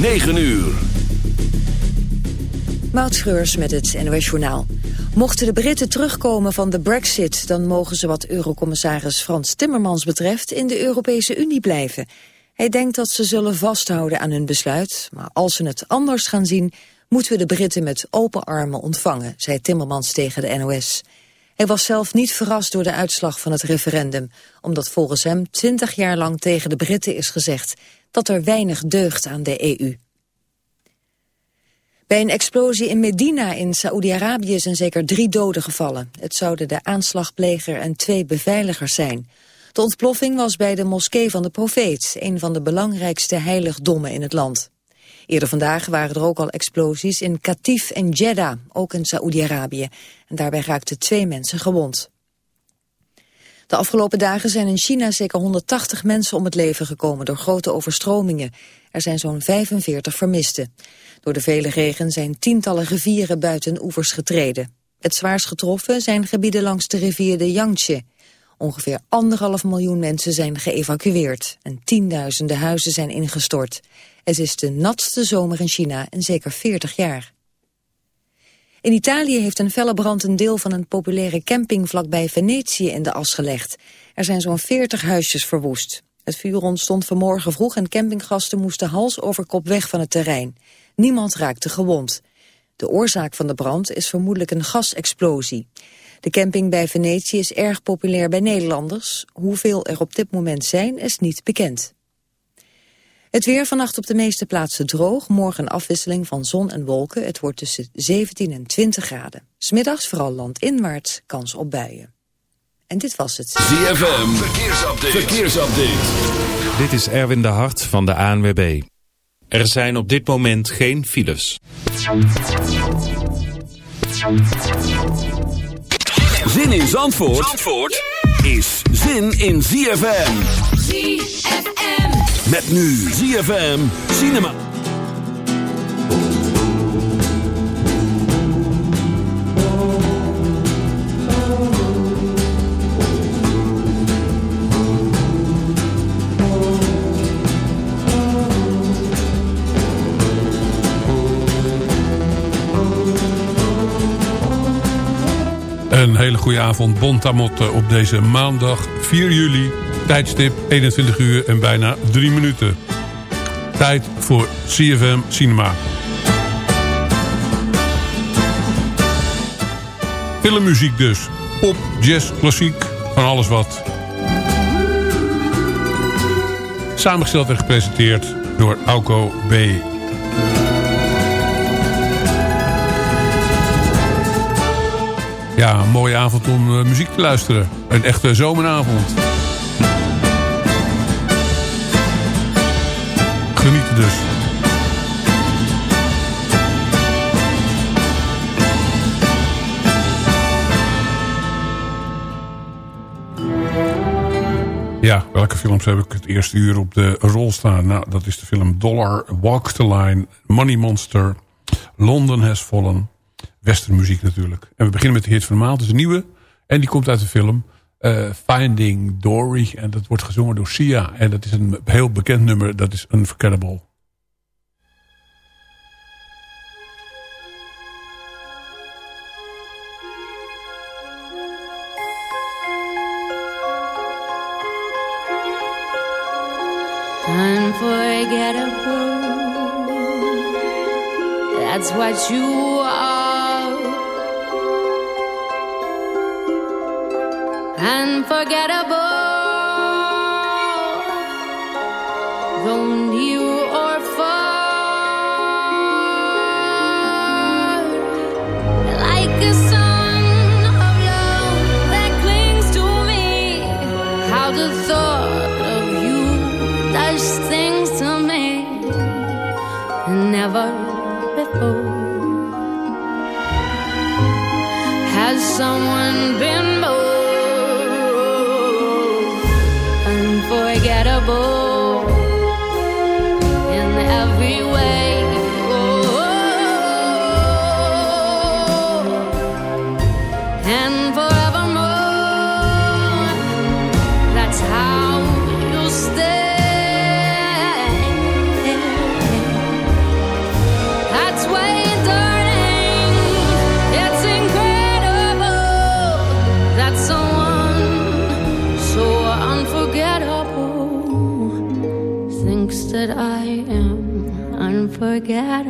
9 uur. Moutschreurs met het NOS Journaal. Mochten de Britten terugkomen van de brexit... dan mogen ze wat eurocommissaris Frans Timmermans betreft... in de Europese Unie blijven. Hij denkt dat ze zullen vasthouden aan hun besluit... maar als ze het anders gaan zien... moeten we de Britten met open armen ontvangen... zei Timmermans tegen de NOS. Hij was zelf niet verrast door de uitslag van het referendum... omdat volgens hem twintig jaar lang tegen de Britten is gezegd... dat er weinig deugt aan de EU. Bij een explosie in Medina in Saoedi-Arabië zijn zeker drie doden gevallen. Het zouden de aanslagpleger en twee beveiligers zijn. De ontploffing was bij de moskee van de profeet, een van de belangrijkste heiligdommen in het land. Eerder vandaag waren er ook al explosies in Katif en Jeddah, ook in Saoedi-Arabië. En daarbij raakten twee mensen gewond. De afgelopen dagen zijn in China zeker 180 mensen om het leven gekomen door grote overstromingen. Er zijn zo'n 45 vermisten. Door de vele regen zijn tientallen rivieren buiten oevers getreden. Het zwaarst getroffen zijn gebieden langs de rivier de Yangtze. Ongeveer anderhalf miljoen mensen zijn geëvacueerd en tienduizenden huizen zijn ingestort. Het is de natste zomer in China in zeker 40 jaar. In Italië heeft een felle brand een deel van een populaire camping vlakbij Venetië in de as gelegd. Er zijn zo'n 40 huisjes verwoest. Het vuur ontstond vanmorgen vroeg en campinggasten moesten hals over kop weg van het terrein. Niemand raakte gewond. De oorzaak van de brand is vermoedelijk een gasexplosie. De camping bij Venetië is erg populair bij Nederlanders. Hoeveel er op dit moment zijn is niet bekend. Het weer vannacht op de meeste plaatsen droog. Morgen afwisseling van zon en wolken. Het wordt tussen 17 en 20 graden. Smiddags vooral landinwaarts kans op buien. En dit was het. ZFM, verkeersupdate. verkeersupdate. Dit is Erwin de Hart van de ANWB. Er zijn op dit moment geen files. Zin in Zandvoort, Zandvoort is zin in ZFM. ZFM. Met nu ZFM Cinema. Een hele goede avond, Bontamotte op deze maandag 4 juli. Tijdstip 21 uur en bijna 3 minuten. Tijd voor CFM Cinema. Filmmuziek dus. Pop, jazz, klassiek, van alles wat. Samengesteld en gepresenteerd door Auko B. Ja, een mooie avond om uh, muziek te luisteren. Een echte zomeravond. Dus. Ja, welke films heb ik het eerste uur op de rol staan? Nou, dat is de film Dollar, Walk the Line, Money Monster, London Has Fallen... Westernmuziek natuurlijk. En we beginnen met de hit van de maand. Is een nieuwe. En die komt uit de film uh, Finding Dory. En dat wordt gezongen door Sia. En dat is een heel bekend nummer. Dat is Unforgettable. Unforgettable. That's what you Unforgettable. Unforgettable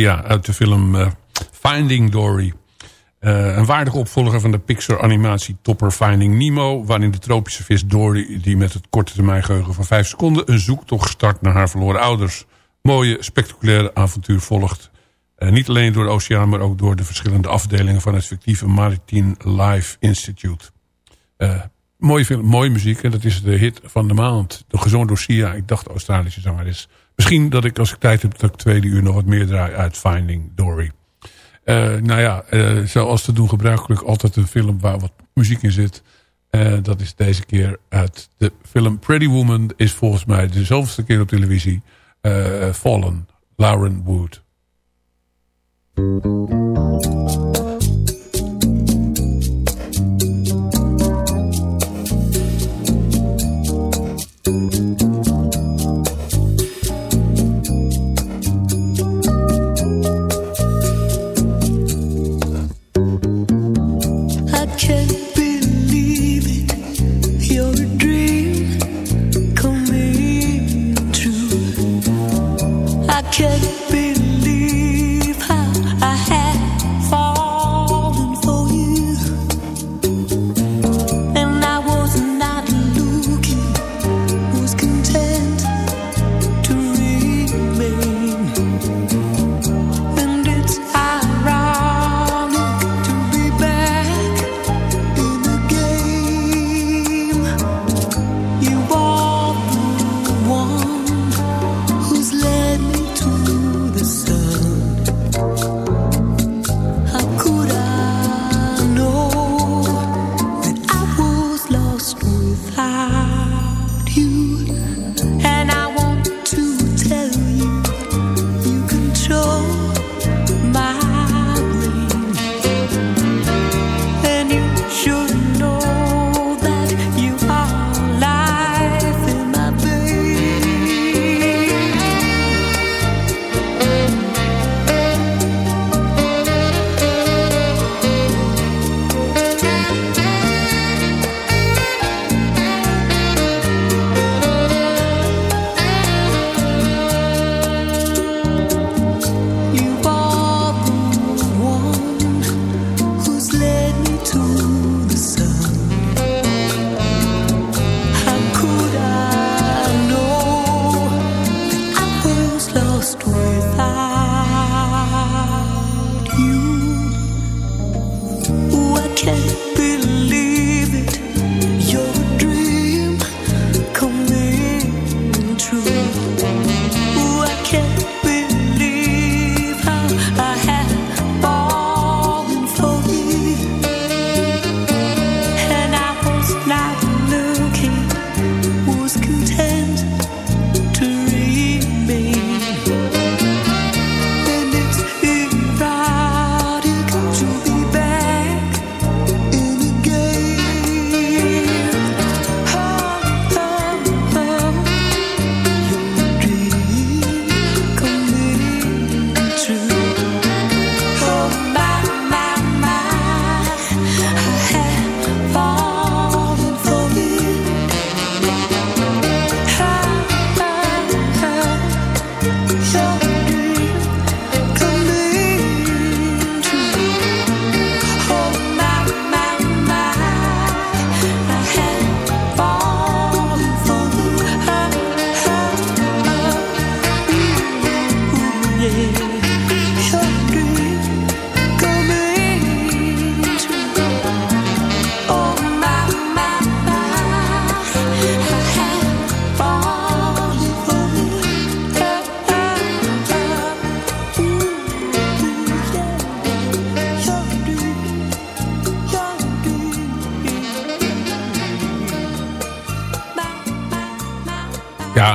Sia uit de film uh, Finding Dory. Uh, een waardige opvolger van de Pixar animatie topper Finding Nemo... waarin de tropische vis Dory, die met het korte termijn geheugen van 5 seconden... een zoektocht start naar haar verloren ouders. Mooie, spectaculaire avontuur volgt. Uh, niet alleen door de oceaan, maar ook door de verschillende afdelingen... van het fictieve Maritime Life Institute. mooie film, mooie muziek. En dat is de hit van de maand. De door Sia. Ik dacht Australische zangeres. Misschien dat ik als ik tijd heb dat ik tweede uur nog wat meer draai uit Finding Dory. Uh, nou ja, uh, zoals te doen gebruikelijk altijd een film waar wat muziek in zit. Uh, dat is deze keer uit de film Pretty Woman. Is volgens mij de zoveelste keer op televisie. Fallen, Lauren Wood.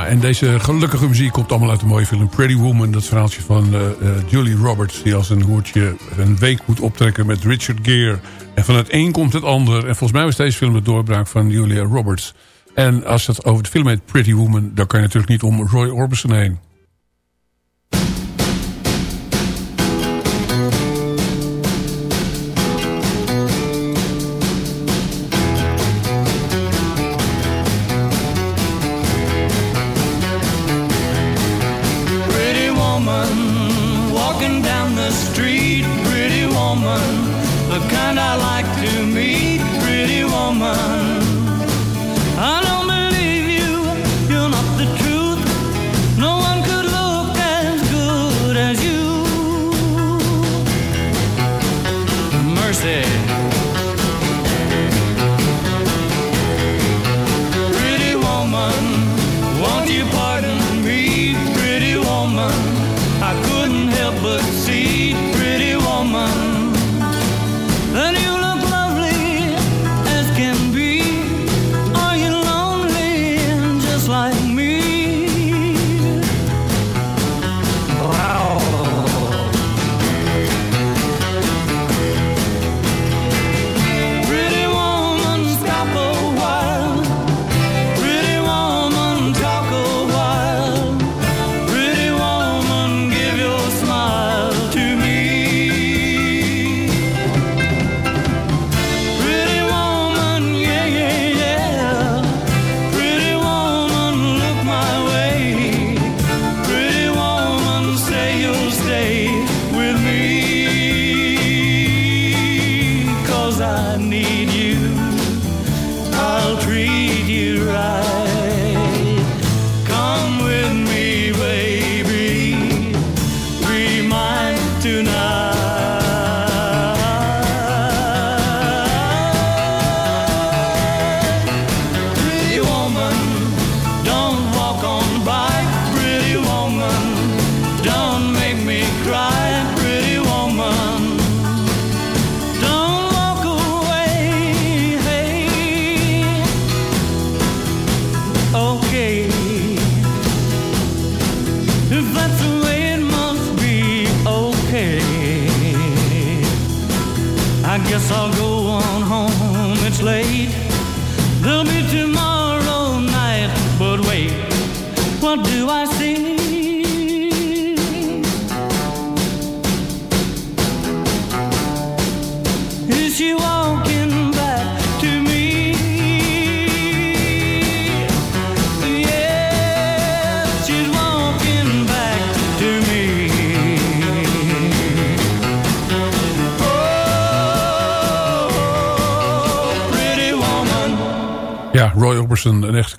En deze gelukkige muziek komt allemaal uit de mooie film Pretty Woman. Dat verhaaltje van uh, uh, Julie Roberts. Die als een hoertje een week moet optrekken met Richard Gere. En van het een komt het ander. En volgens mij was deze film de doorbraak van Julia Roberts. En als het over de film heet Pretty Woman... dan kan je natuurlijk niet om Roy Orbison heen.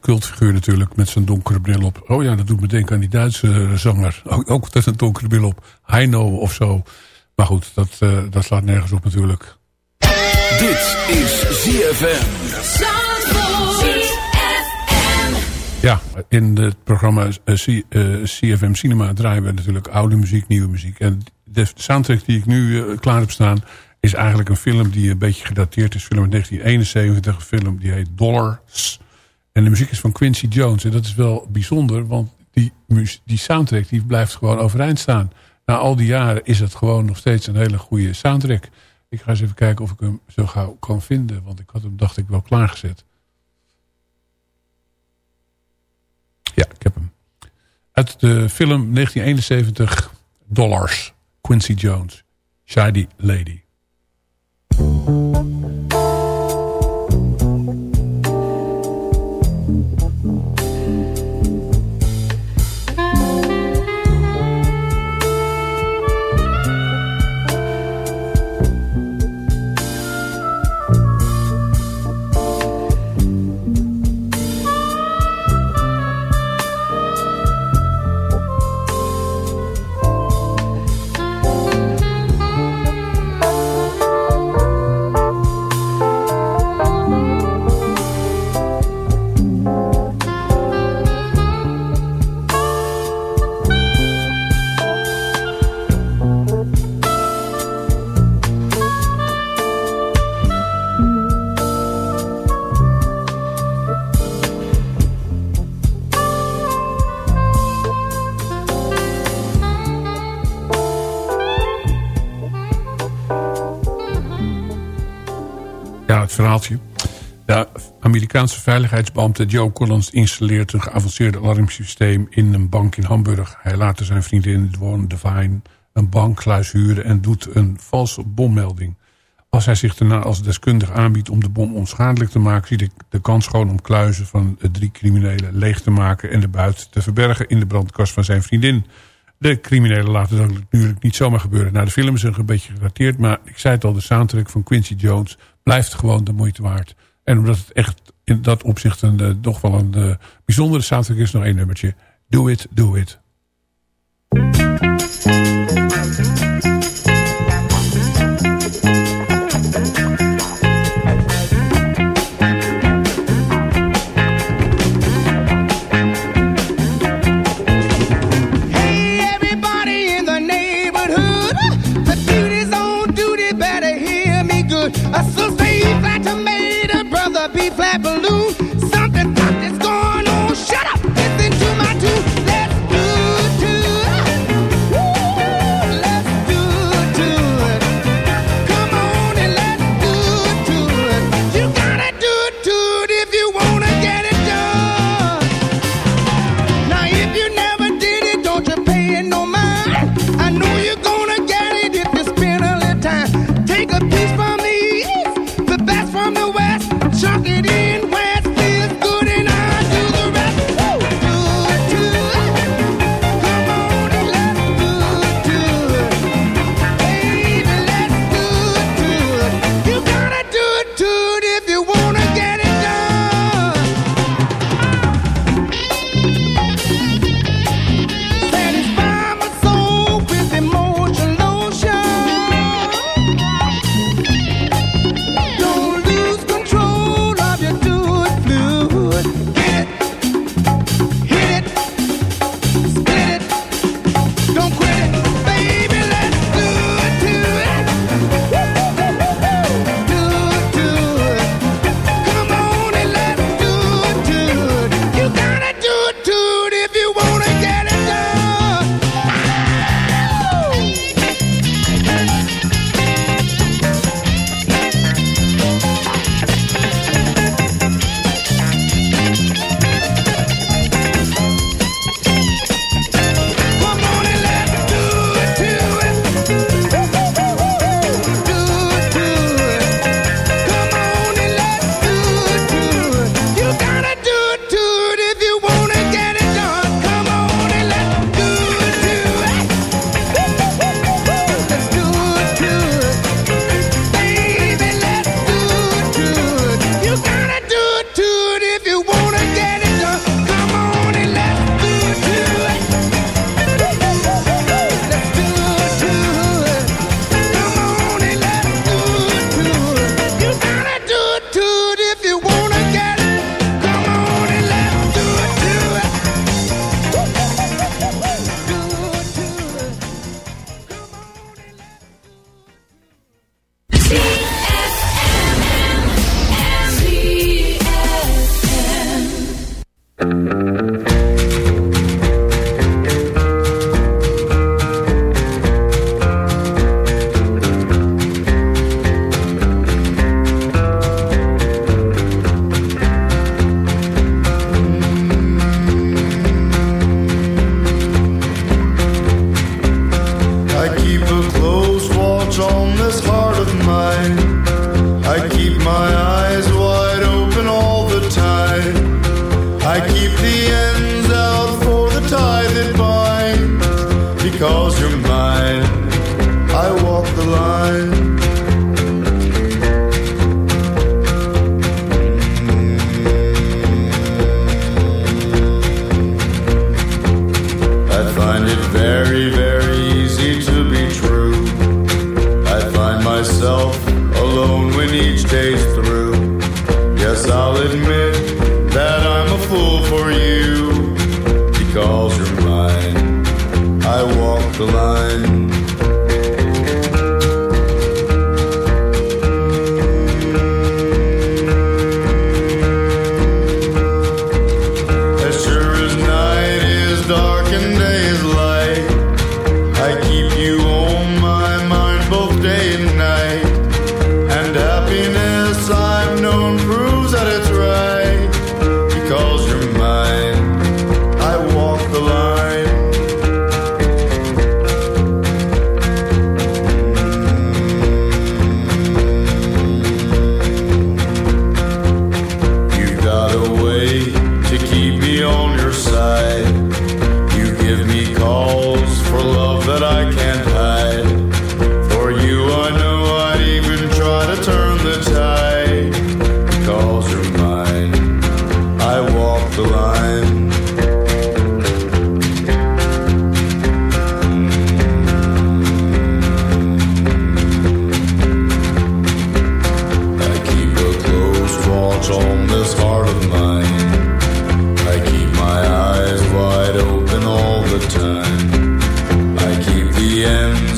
Cultfiguur natuurlijk. Met zijn donkere bril op. Oh ja, dat doet me denken aan die Duitse zanger. Ook, ook met een donkere bril op. Heino of zo. Maar goed, dat, uh, dat slaat nergens op natuurlijk. Dit is ZFM. Ja, in het programma uh, CFM Cinema draaien we natuurlijk oude muziek, nieuwe muziek. En de soundtrack die ik nu klaar heb staan... is eigenlijk een film die een beetje gedateerd is. Film uit 1971, een film die heet Dollars. En de muziek is van Quincy Jones. En dat is wel bijzonder, want die, die soundtrack die blijft gewoon overeind staan. Na al die jaren is het gewoon nog steeds een hele goede soundtrack. Ik ga eens even kijken of ik hem zo gauw kan vinden. Want ik had hem, dacht ik, wel klaargezet. Ja, ik heb hem. Uit de film 1971 Dollars. Quincy Jones. Shady Lady. De Amerikaanse veiligheidsbeambte Joe Collins installeert een geavanceerd alarmsysteem in een bank in Hamburg. Hij laat zijn vriendin Dwan Devine een bankkluis huren en doet een valse bommelding. Als hij zich daarna als deskundig aanbiedt om de bom onschadelijk te maken... ziet ik de kans gewoon om kluizen van de drie criminelen leeg te maken... en de buit te verbergen in de brandkast van zijn vriendin. De criminelen laten dat natuurlijk niet zomaar gebeuren. Nou, de film is een beetje gedateerd, maar ik zei het al... de soundtrack van Quincy Jones blijft gewoon de moeite waard. En omdat het echt in dat opzicht een, uh, toch wel een uh, bijzondere soundtrack is... nog één nummertje. Do it, do it. I keep the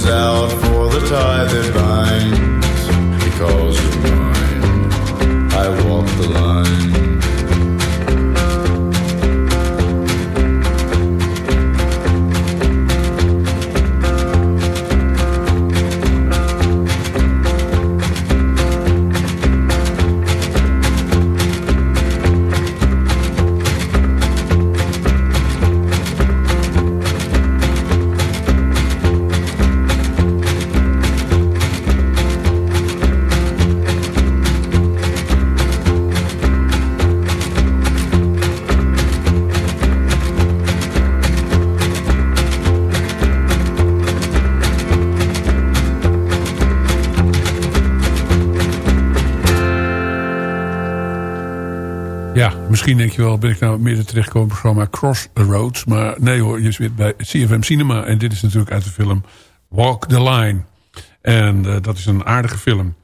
out for the tie misschien denk je wel, ben ik nou midden terechtgekomen programma Crossroads. Maar nee hoor, je zit bij CFM Cinema. En dit is natuurlijk uit de film Walk the Line. En uh, dat is een aardige film.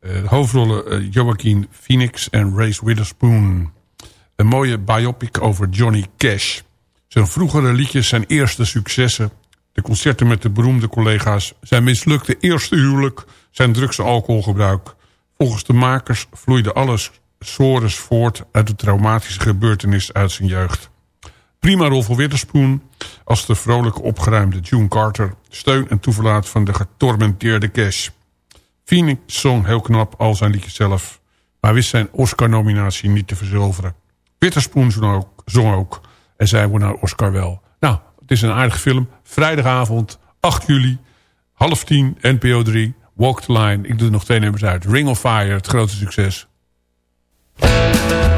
Uh, hoofdrollen uh, Joaquin Phoenix en Race Witherspoon. Een mooie biopic over Johnny Cash. Zijn vroegere liedjes zijn eerste successen. De concerten met de beroemde collega's. Zijn mislukte eerste huwelijk. Zijn drugs- en alcoholgebruik. Volgens de makers vloeide alles sores voort uit de traumatische gebeurtenis uit zijn jeugd. Prima rol voor Witherspoon als de vrolijke opgeruimde June Carter... steun en toeverlaat van de getormenteerde Cash. Phoenix zong heel knap al zijn liedjes zelf... maar wist zijn Oscar-nominatie niet te verzilveren. Witherspoon zong ook, zong ook en zij won naar Oscar wel. Nou, het is een aardige film. Vrijdagavond, 8 juli, half tien, NPO 3, Walk the Line. Ik doe er nog twee nummers uit. Ring of Fire, het grote succes. Thank you.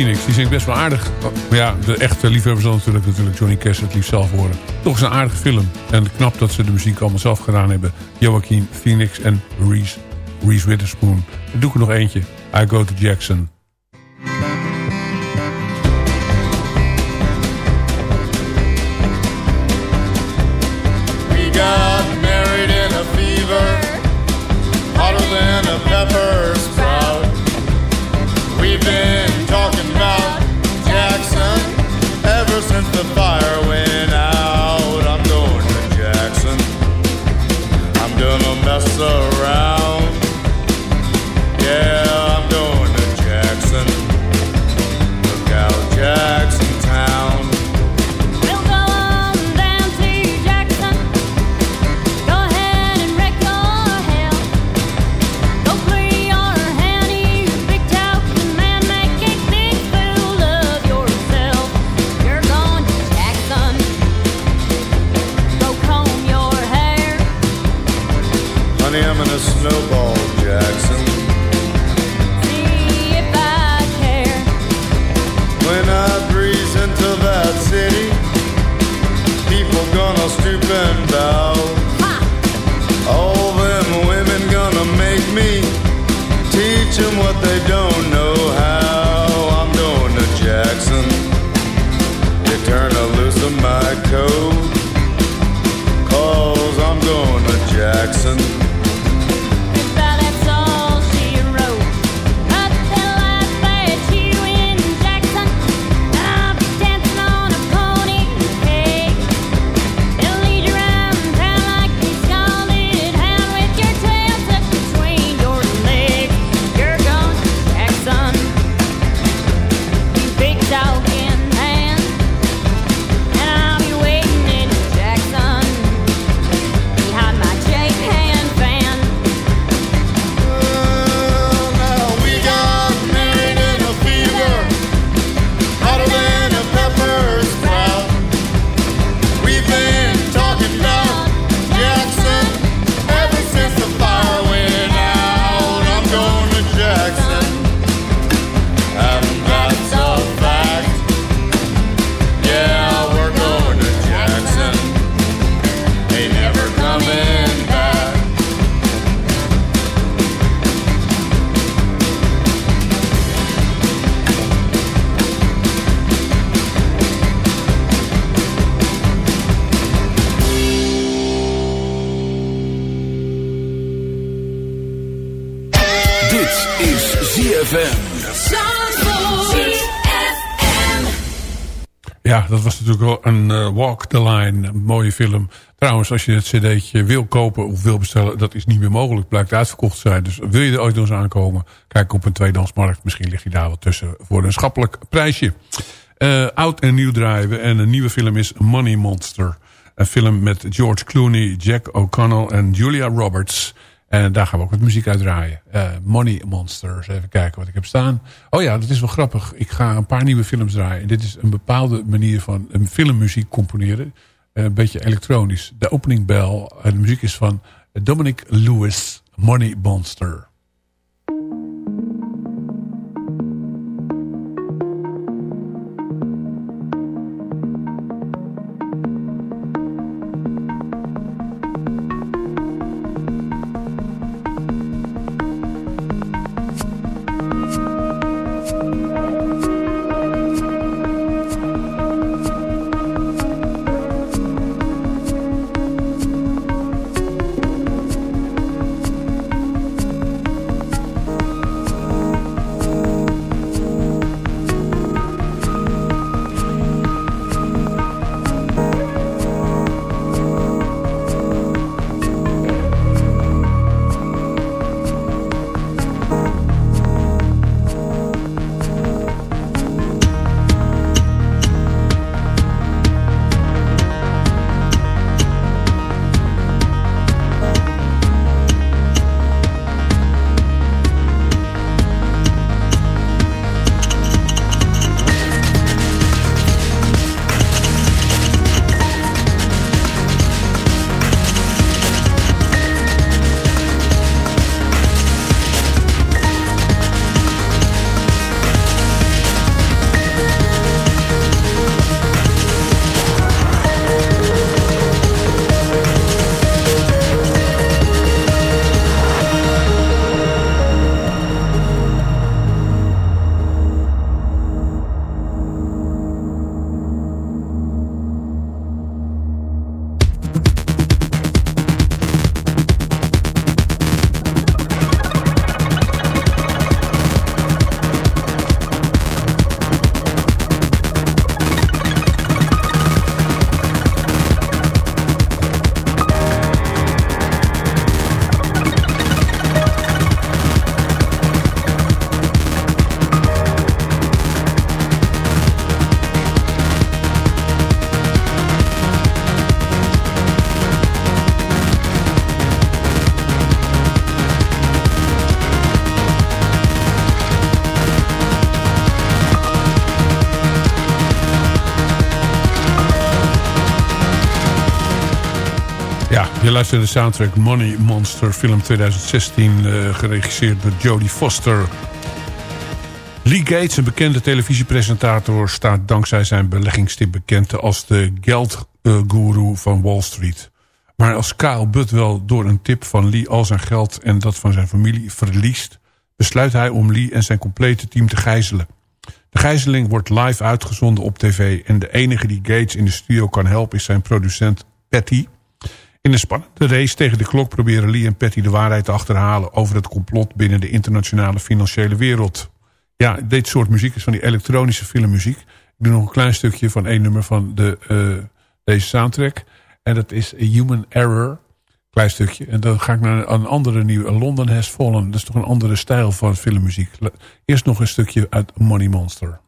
Phoenix, die zingt best wel aardig. Maar ja, de echte liefhebbers zal natuurlijk, natuurlijk Johnny Cash het liefst zelf horen. Toch is een aardige film. En knap dat ze de muziek allemaal zelf gedaan hebben. Joachim Phoenix en Reese, Reese Witherspoon. Dan doe ik er nog eentje. I Go to Jackson. The fire Walk the Line, een mooie film. Trouwens, als je het cd'tje wil kopen of wil bestellen... dat is niet meer mogelijk, blijkt uitverkocht te zijn. Dus wil je er ooit nog eens aankomen... kijk op een tweedansmarkt. Misschien ligt hij daar wel tussen voor een schappelijk prijsje. Eh, oud en nieuw draaien En een nieuwe film is Money Monster. Een film met George Clooney, Jack O'Connell en Julia Roberts... En daar gaan we ook wat muziek uit draaien. Eh, Money Monsters. Even kijken wat ik heb staan. Oh ja, dat is wel grappig. Ik ga een paar nieuwe films draaien. Dit is een bepaalde manier van een filmmuziek componeren. Eh, een beetje elektronisch. De opening bell. En de muziek is van Dominic Lewis. Money Monster. Je luistert de soundtrack Money Monster, film 2016, uh, geregisseerd door Jodie Foster. Lee Gates, een bekende televisiepresentator, staat dankzij zijn beleggingstip bekend als de geldguru van Wall Street. Maar als Kyle Butt wel door een tip van Lee al zijn geld en dat van zijn familie verliest, besluit hij om Lee en zijn complete team te gijzelen. De gijzeling wordt live uitgezonden op tv en de enige die Gates in de studio kan helpen is zijn producent Patty. In een spannende race tegen de klok proberen Lee en Patty de waarheid te achterhalen over het complot binnen de internationale financiële wereld. Ja, dit soort muziek is van die elektronische filmmuziek. Ik doe nog een klein stukje van één nummer van de, uh, deze soundtrack. En dat is Human Error. Klein stukje. En dan ga ik naar een andere nieuwe. London Has Fallen. Dat is toch een andere stijl van filmmuziek. Eerst nog een stukje uit Money Monster.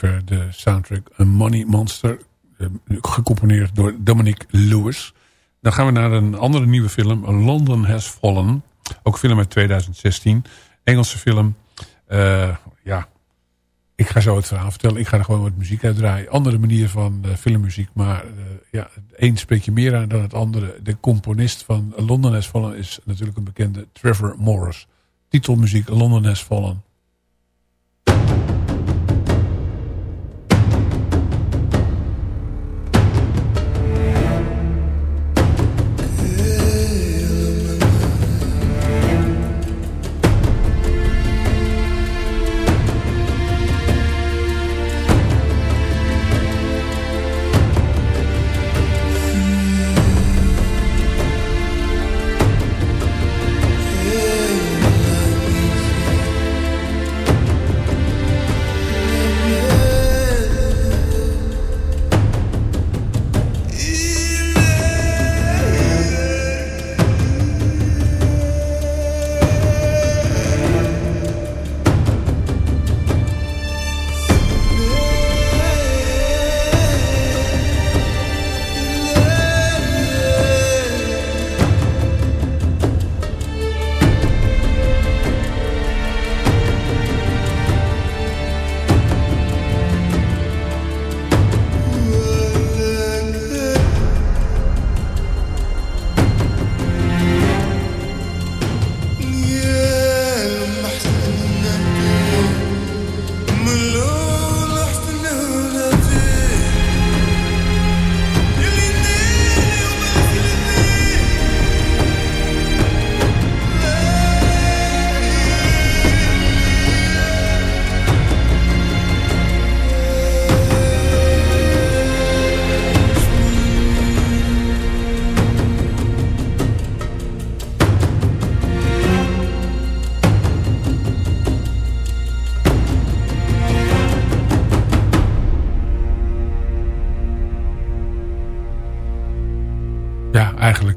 De soundtrack A Money Monster. Eh, gecomponeerd door Dominic Lewis. Dan gaan we naar een andere nieuwe film. London Has Fallen. Ook film uit 2016. Engelse film. Uh, ja, ik ga zo het verhaal vertellen. Ik ga er gewoon wat muziek uitdraaien. Andere manier van uh, filmmuziek. Maar ja, het een spreek je meer aan dan het andere. De componist van London Has Fallen is natuurlijk een bekende Trevor Morris. Titelmuziek London Has Fallen.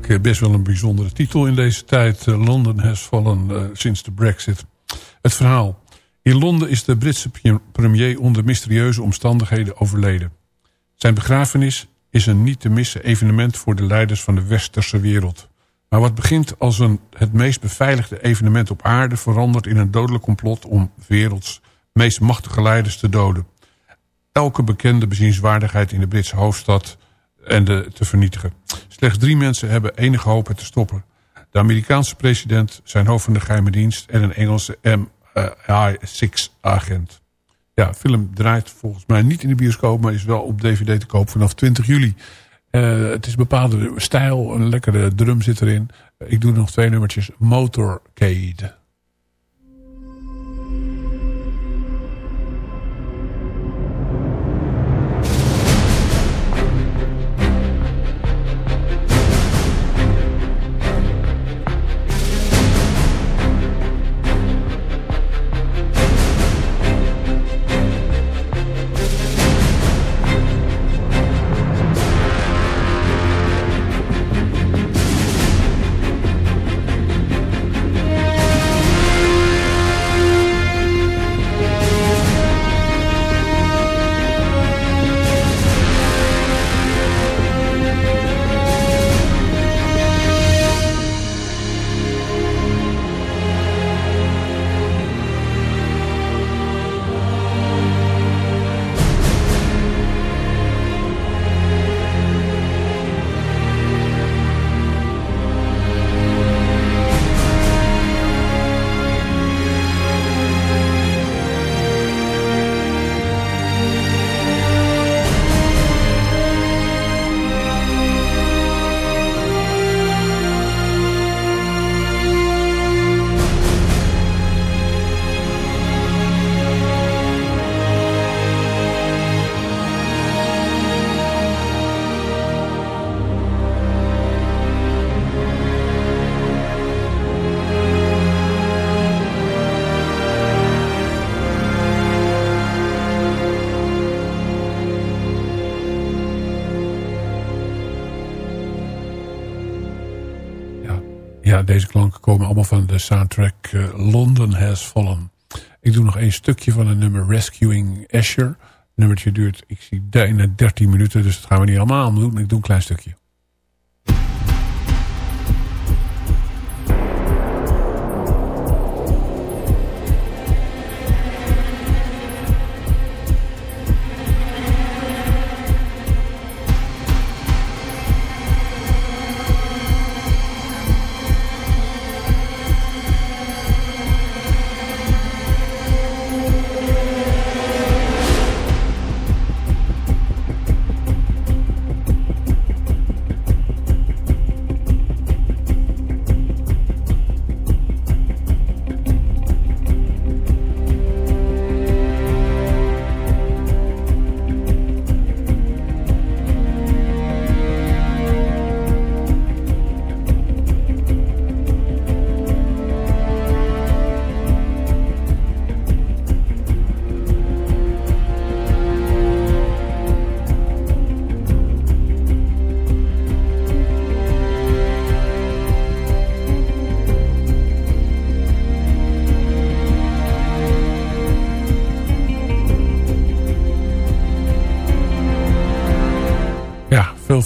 Eigenlijk eh, best wel een bijzondere titel in deze tijd. Uh, London has fallen uh, sinds de brexit. Het verhaal. In Londen is de Britse premier onder mysterieuze omstandigheden overleden. Zijn begrafenis is een niet te missen evenement voor de leiders van de westerse wereld. Maar wat begint als een, het meest beveiligde evenement op aarde... verandert in een dodelijk complot om werelds meest machtige leiders te doden. Elke bekende bezienswaardigheid in de Britse hoofdstad en de, te vernietigen. Slechts drie mensen hebben enige hoop het te stoppen. De Amerikaanse president, zijn hoofd van de geheime dienst... en een Engelse MI6-agent. Ja, film draait volgens mij niet in de bioscoop... maar is wel op DVD te koop vanaf 20 juli. Uh, het is een bepaalde stijl, een lekkere drum zit erin. Ik doe nog twee nummertjes. Motorcade. Komen allemaal van de soundtrack uh, London Has Fallen. Ik doe nog één stukje van een nummer Rescuing Asher. Het nummertje duurt, ik zie, bijna 13 minuten, dus dat gaan we niet allemaal doen. Ik doe een klein stukje.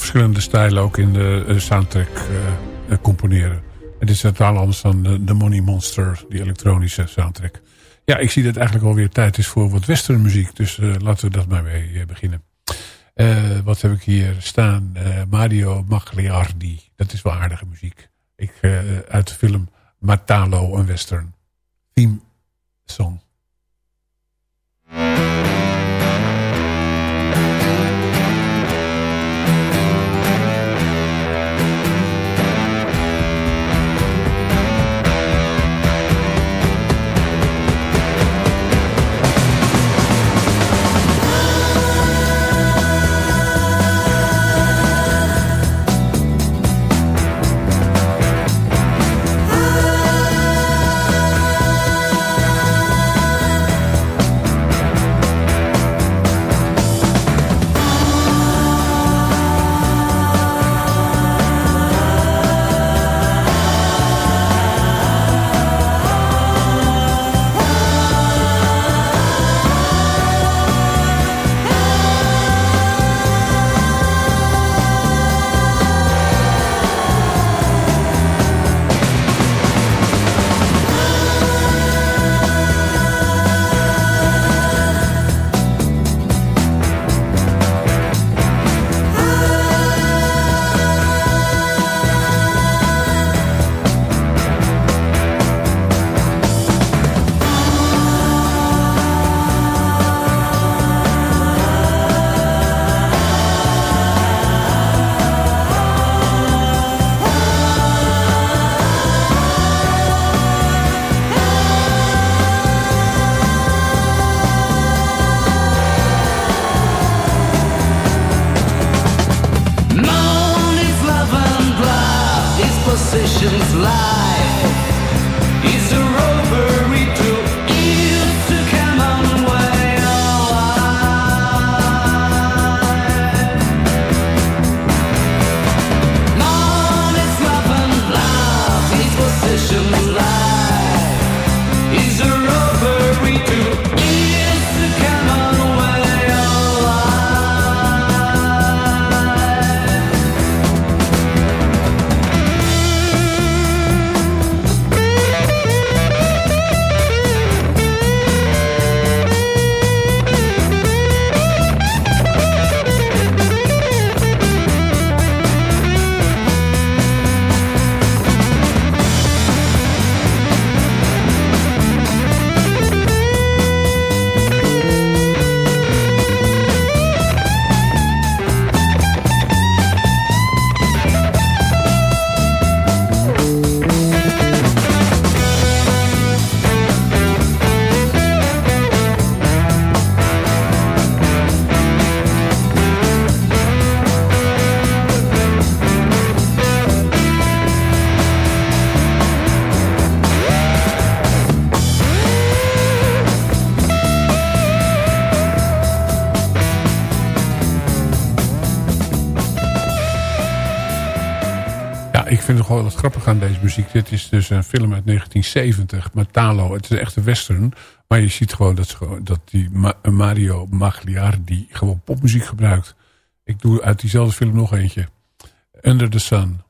Verschillende stijlen ook in de eh, soundtrack eh, eh, componeren. Het is totaal anders dan de, Money Monster, die elektronische soundtrack. Ja, ik zie dat eigenlijk alweer tijd is voor wat western muziek. Dus laten we dat maar mee beginnen. wat heb ik hier staan? Mario Magliardi. Dat is wel aardige muziek. Ik, uit de film Matalo, een western. Theme song. Grappig aan deze muziek. Dit is dus een film uit 1970 met Talo. Het is echt een western. Maar je ziet gewoon dat, dat die Mario Magliardi gewoon popmuziek gebruikt. Ik doe uit diezelfde film nog eentje. Under the Sun.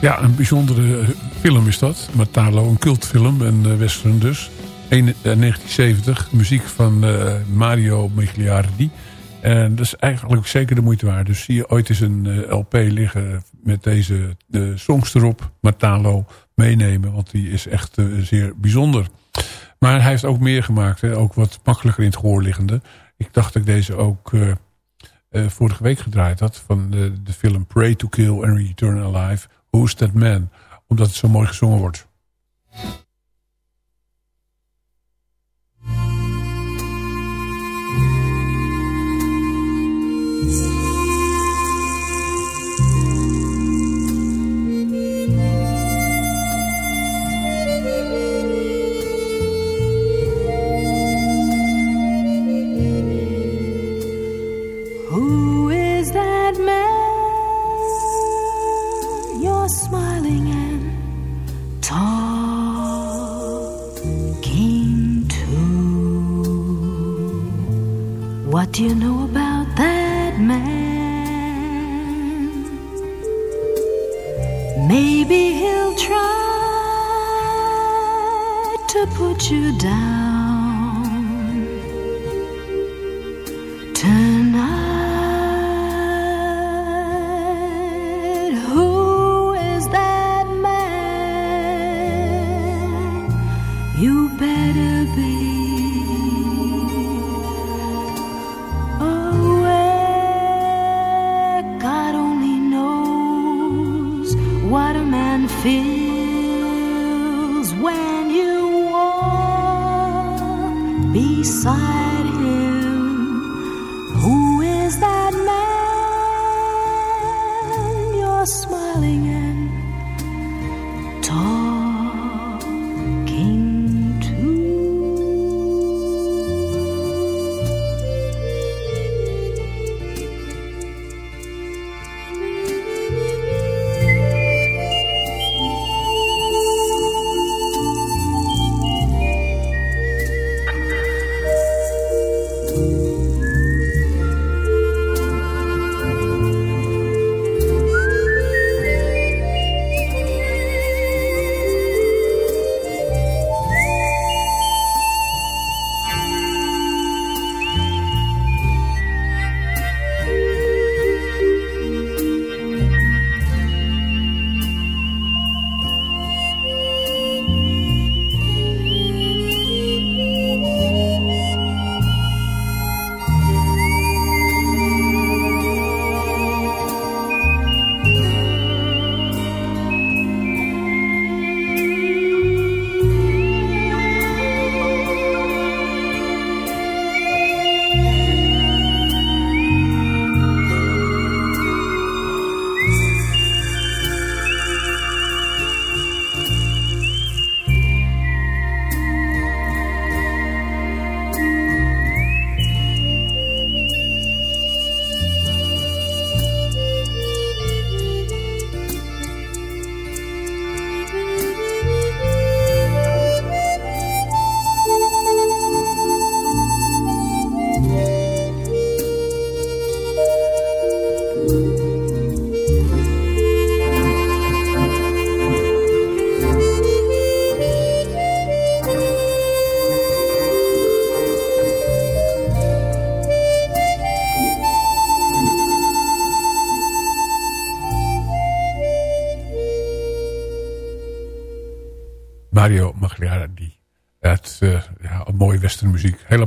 Ja, een bijzondere film is dat. Matalo, een cultfilm, een uh, western dus. Een, uh, 1970, muziek van uh, Mario Migliardi. En dat is eigenlijk zeker de moeite waard. Dus zie je ooit eens een LP liggen met deze de songs erop. Matalo meenemen, want die is echt zeer bijzonder. Maar hij heeft ook meer gemaakt. Hè? Ook wat makkelijker in het gehoor liggende. Ik dacht dat ik deze ook vorige week gedraaid had. Van de film Pray to Kill and Return Alive Who's That Man? Omdat het zo mooi gezongen wordt. What do you know about that man? Maybe he'll try to put you down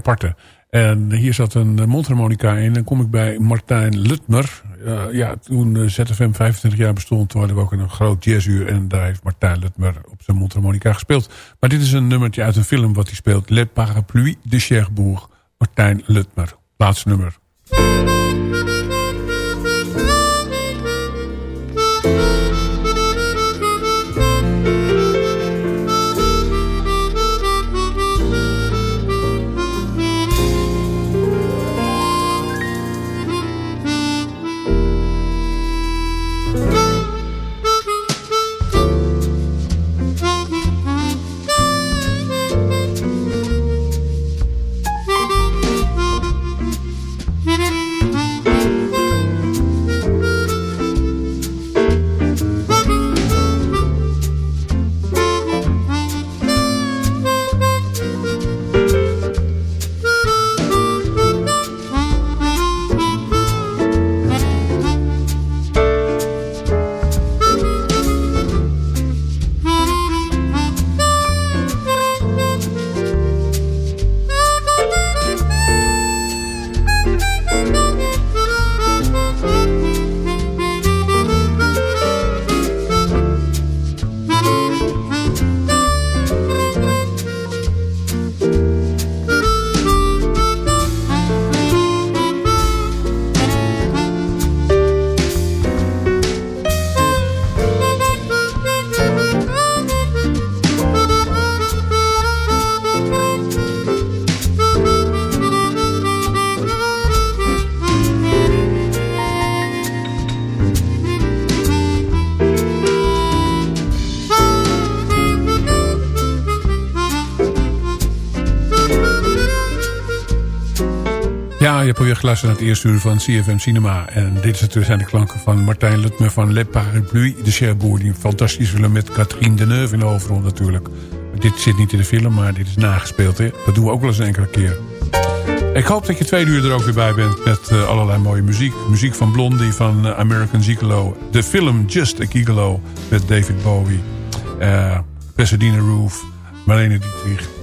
aparte. En hier zat een mondharmonica in. Dan kom ik bij Martijn Lutmer. Uh, ja, toen ZFM 25 jaar bestond, toen hadden we ook een groot jazzuur. En daar heeft Martijn Lutmer op zijn mondharmonica gespeeld. Maar dit is een nummertje uit een film wat hij speelt. Le Parapluie de Cherbourg. Martijn Lutmer. Laatste nummer. Geluisterd naar het eerste uur van CFM Cinema. En dit zijn de klanken van Martijn Lutmer van Le Parapluie de Cherbourg. Die fantastisch film met Catherine Deneuve in de hoofdrol natuurlijk. Dit zit niet in de film, maar dit is nagespeeld. Hè? Dat doen we ook wel eens een enkele keer. Ik hoop dat je twee uur er ook weer bij bent met uh, allerlei mooie muziek. Muziek van Blondie, van uh, American Gigolo. De film Just a Gigolo met David Bowie. Uh, Pasadena Roof, Marlene Dietrich.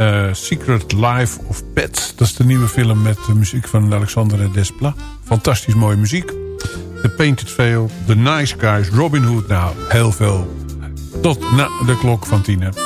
Uh, Secret Life of Pets. Dat is de nieuwe film met de muziek van Alexandre Desplat. Fantastisch mooie muziek. The Painted Veil, The Nice Guys, Robin Hood. Nou, heel veel. Tot na de klok van tien.